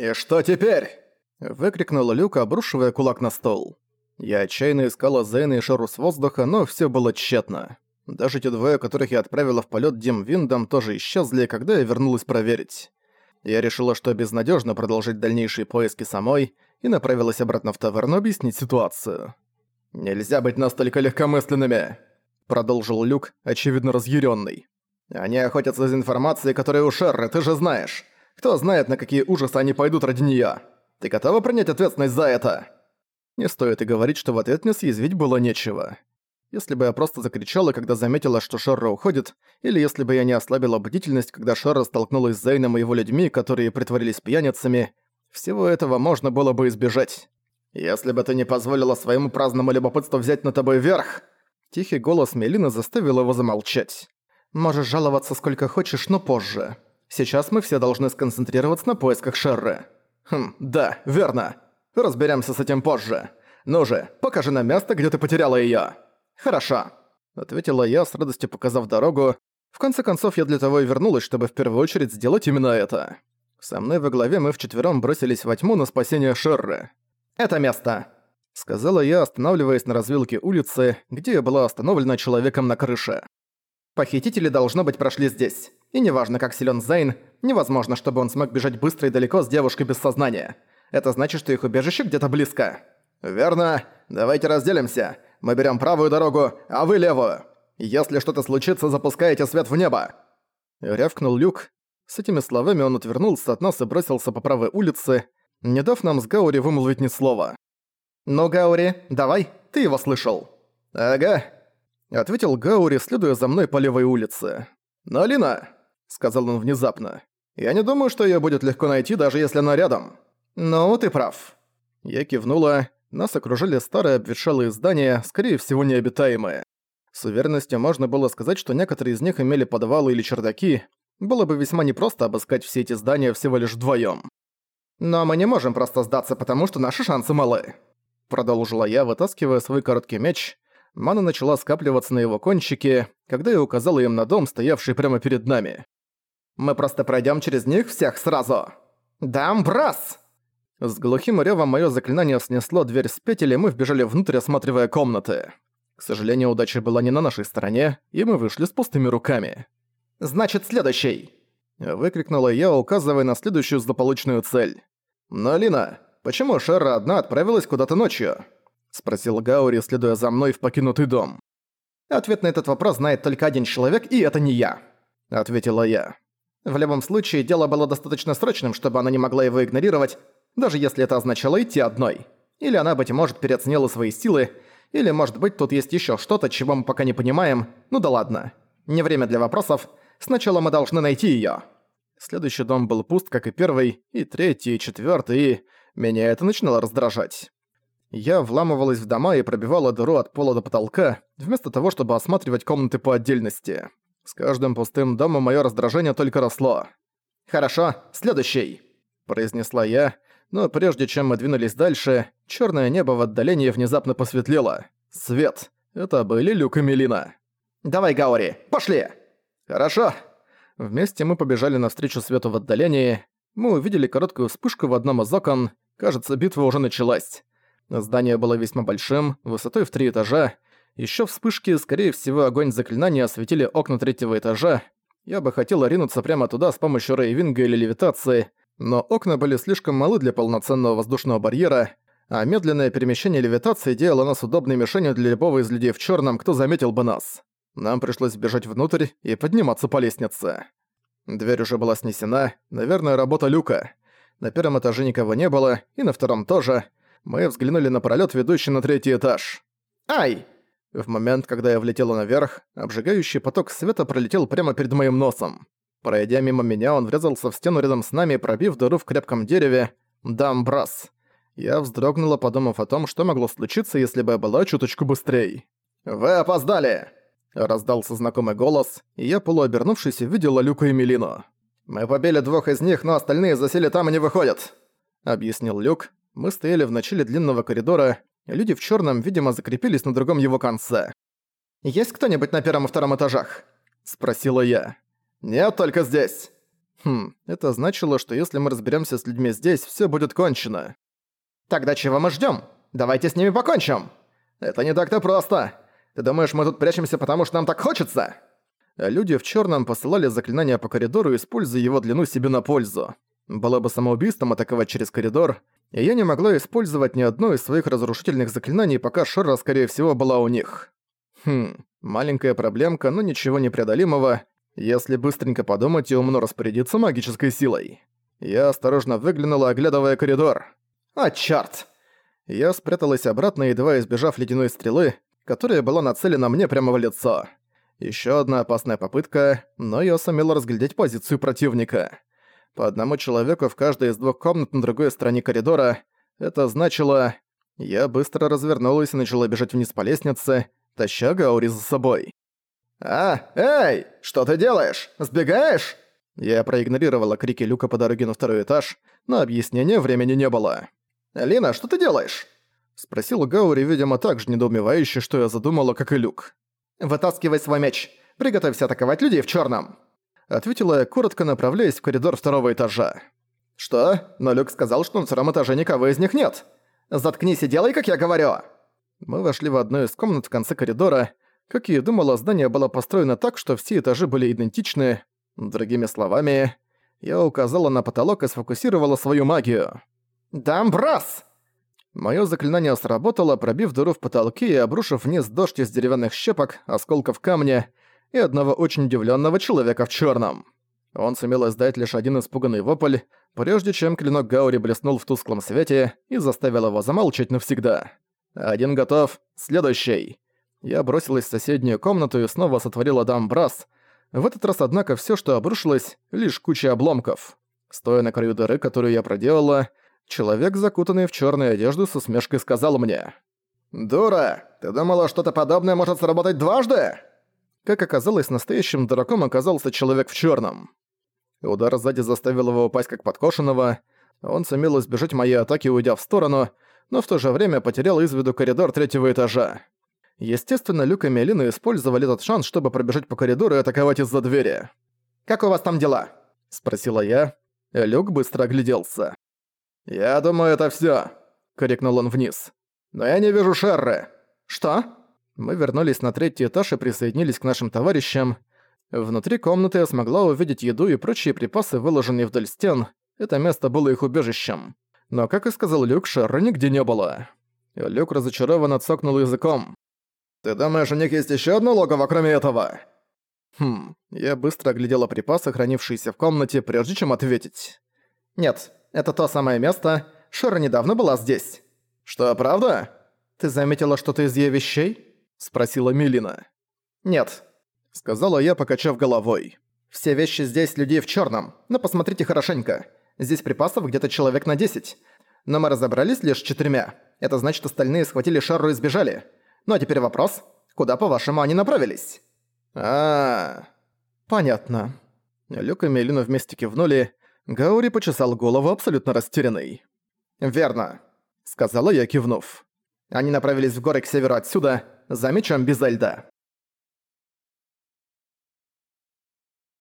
«И что теперь?» – выкрикнул Люк, обрушивая кулак на стол. Я отчаянно искала Зейна и Шару с воздуха, но все было тщетно. Даже те двое, которых я отправила в полет Дим Виндом, тоже исчезли, когда я вернулась проверить. Я решила, что безнадежно продолжить дальнейшие поиски самой, и направилась обратно в таверну объяснить ситуацию. «Нельзя быть настолько легкомысленными!» Продолжил Люк, очевидно разъяренный. «Они охотятся за информацией, которая у Шерры, ты же знаешь. Кто знает, на какие ужасы они пойдут ради неё. Ты готова принять ответственность за это?» Не стоит и говорить, что в ответ мне съязвить было нечего. Если бы я просто закричала, когда заметила, что Шерра уходит, или если бы я не ослабила бдительность, когда Шерра столкнулась с Зейном и его людьми, которые притворились пьяницами, всего этого можно было бы избежать. «Если бы ты не позволила своему праздному любопытству взять на тобой верх!» Тихий голос Мелины заставил его замолчать. «Можешь жаловаться сколько хочешь, но позже. Сейчас мы все должны сконцентрироваться на поисках Шерры». «Хм, да, верно. Разберемся с этим позже. Ну же, покажи нам место, где ты потеряла её». «Хорошо», — ответила я, с радостью показав дорогу. В конце концов, я для того и вернулась, чтобы в первую очередь сделать именно это. Со мной во главе мы вчетвером бросились во тьму на спасение Шерры. «Это место!» — сказала я, останавливаясь на развилке улицы, где я была остановлена человеком на крыше. «Похитители, должно быть, прошли здесь. И неважно, как силен Зейн, невозможно, чтобы он смог бежать быстро и далеко с девушкой без сознания. Это значит, что их убежище где-то близко». «Верно. Давайте разделимся. Мы берем правую дорогу, а вы левую. Если что-то случится, запускаете свет в небо». Рявкнул Люк, с этими словами он отвернулся от нас и бросился по правой улице, не дав нам с Гаури вымолвить ни слова. «Ну, Гаури, давай, ты его слышал». «Ага», — ответил Гаури, следуя за мной по левой улице. «Но, Алина», — сказал он внезапно, — «я не думаю, что её будет легко найти, даже если она рядом». «Ну, ты прав». Я кивнула, нас окружили старые обветшалые здания, скорее всего необитаемые. С уверенностью можно было сказать, что некоторые из них имели подвалы или чердаки, было бы весьма непросто обыскать все эти здания всего лишь вдвоем. «Но мы не можем просто сдаться, потому что наши шансы малы», продолжила я, вытаскивая свой короткий меч. Мана начала скапливаться на его кончике, когда я указала им на дом, стоявший прямо перед нами. «Мы просто пройдем через них всех сразу!» «Дамбрас!» С глухим рёвом моё заклинание снесло дверь с петель, и мы вбежали внутрь, осматривая комнаты. К сожалению, удача была не на нашей стороне, и мы вышли с пустыми руками. «Значит, следующий!» Выкрикнула я, указывая на следующую злополучную цель. «Но, Лина, почему Шерра одна отправилась куда-то ночью?» Спросил Гаури, следуя за мной в покинутый дом. «Ответ на этот вопрос знает только один человек, и это не я», — ответила я. В любом случае, дело было достаточно срочным, чтобы она не могла его игнорировать, даже если это означало идти одной. Или она, быть может, переоценила свои силы, или, может быть, тут есть ещё что-то, чего мы пока не понимаем. Ну да ладно. Не время для вопросов. Сначала мы должны найти её». Следующий дом был пуст, как и первый, и третий, и четвёртый, и... Меня это начинало раздражать. Я вламывалась в дома и пробивала дыру от пола до потолка, вместо того, чтобы осматривать комнаты по отдельности. С каждым пустым домом моё раздражение только росло. «Хорошо, следующий», — произнесла я, но прежде чем мы двинулись дальше, чёрное небо в отдалении внезапно посветлело. Свет. Это были Люк и Мелина. «Давай, Гаури, пошли!» «Хорошо». Вместе мы побежали навстречу свету в отдалении. Мы увидели короткую вспышку в одном из окон. Кажется, битва уже началась. Здание было весьма большим, высотой в три этажа. Еще вспышки, скорее всего, огонь заклинания осветили окна третьего этажа. Я бы хотел ринуться прямо туда с помощью рейвинга или левитации, но окна были слишком малы для полноценного воздушного барьера, а медленное перемещение левитации делало нас удобной мишенью для любого из людей в черном, кто заметил бы нас. Нам пришлось бежать внутрь и подниматься по лестнице. Дверь уже была снесена, наверное, работа люка. На первом этаже никого не было, и на втором тоже. Мы взглянули на пролет, ведущий на третий этаж. «Ай!» В момент, когда я влетела наверх, обжигающий поток света пролетел прямо перед моим носом. Пройдя мимо меня, он врезался в стену рядом с нами, пробив дыру в крепком дереве. Дамбрас. Я вздрогнула, подумав о том, что могло случиться, если бы я была чуточку быстрее. «Вы опоздали!» Раздался знакомый голос, и я, полуобернувшись, увидела Люка и Мелину. «Мы побили двух из них, но остальные засели там и не выходят», — объяснил Люк. Мы стояли в начале длинного коридора, и люди в черном, видимо, закрепились на другом его конце. «Есть кто-нибудь на первом и втором этажах?» — спросила я. «Нет, только здесь». Хм, это значило, что если мы разберемся с людьми здесь, все будет кончено. Тогда чего мы ждем? Давайте с ними покончим. Это не так-то просто. Ты думаешь, мы тут прячемся, потому что нам так хочется? Люди в черном посылали заклинания по коридору, используя его длину себе на пользу. Было бы самоубийством атаковать через коридор, и я не могла использовать ни одно из своих разрушительных заклинаний, пока Шерра, скорее всего, была у них. Хм, маленькая проблемка, но ничего непреодолимого, если быстренько подумать и умно распорядиться магической силой. Я осторожно выглянула, оглядывая коридор. «А, чёрт!» Я спряталась обратно, едва избежав ледяной стрелы, которая была нацелена мне прямо в лицо. Ещё одна опасная попытка, но я сумела разглядеть позицию противника. По одному человеку в каждой из двух комнат на другой стороне коридора. Это значило... Я быстро развернулась и начала бежать вниз по лестнице, таща Гаури за собой. «А, эй, что ты делаешь? Сбегаешь?» Я проигнорировала крики Люка по дороге на второй этаж, но объяснения времени не было. «Лина, что ты делаешь?» Спросил Гаури, видимо, так же недоумевающе, что я задумала, как и Люк. «Вытаскивай свой меч. Приготовься атаковать людей в черном. Ответила я, коротко направляясь в коридор второго этажа. «Что? Но Люк сказал, что на втором этаже никого из них нет. Заткнись и делай, как я говорю!» Мы вошли в одну из комнат в конце коридора. Как я и думала, здание было построено так, что все этажи были идентичны. Другими словами, я указала на потолок и сфокусировала свою магию. «Дамбрас!» Моё заклинание сработало, пробив дыру в потолке и обрушив вниз дождь из деревянных щепок, осколков камня и одного очень удивлённого человека в чёрном. Он сумел издать лишь один испуганный вопль, прежде чем клинок Гаури блеснул в тусклом свете и заставил его замолчать навсегда. Один готов, следующий. Я бросилась в соседнюю комнату и снова сотворила дамбрас. В этот раз, однако, всё, что обрушилось, лишь куча обломков. Стоя на краю дыры, которую я проделала, Человек, закутанный в черную одежду, с усмешкой сказал мне. «Дура! Ты думала, что-то подобное может сработать дважды?» Как оказалось, настоящим дураком оказался человек в черном. Удар сзади заставил его упасть как подкошенного. Он сумел избежать моей атаки, уйдя в сторону, но в то же время потерял из виду коридор третьего этажа. Естественно, Люк и Мелина использовали этот шанс, чтобы пробежать по коридору и атаковать из-за двери. «Как у вас там дела?» – спросила я. Люк быстро огляделся. «Я думаю, это всё», — крикнул он вниз. «Но я не вижу Шерры». «Что?» Мы вернулись на третий этаж и присоединились к нашим товарищам. Внутри комнаты я смогла увидеть еду и прочие припасы, выложенные вдоль стен. Это место было их убежищем. Но, как и сказал Люк, Шерры нигде не было. Люк разочарованно цокнул языком. «Ты думаешь, у них есть ещё одно логово, кроме этого?» Хм, я быстро оглядела припасы, хранившиеся в комнате, прежде чем ответить. «Нет, это то самое место. Шера недавно была здесь». «Что, правда? Ты заметила что-то из её вещей?» – спросила Милина. «Нет», – сказала я, покачав головой. «Все вещи здесь людей в чёрном, но посмотрите хорошенько. Здесь припасов где-то человек на 10. Но мы разобрались лишь с четырьмя. Это значит, остальные схватили Шарру и сбежали. Ну а теперь вопрос, куда, по-вашему, они направились?» а, -а, -а. понятно». Люк и Мелина вместе кивнули, Гаури почесал голову абсолютно растерянный. «Верно», — сказала я, кивнув. «Они направились в горы к северу отсюда, за мечом без льда».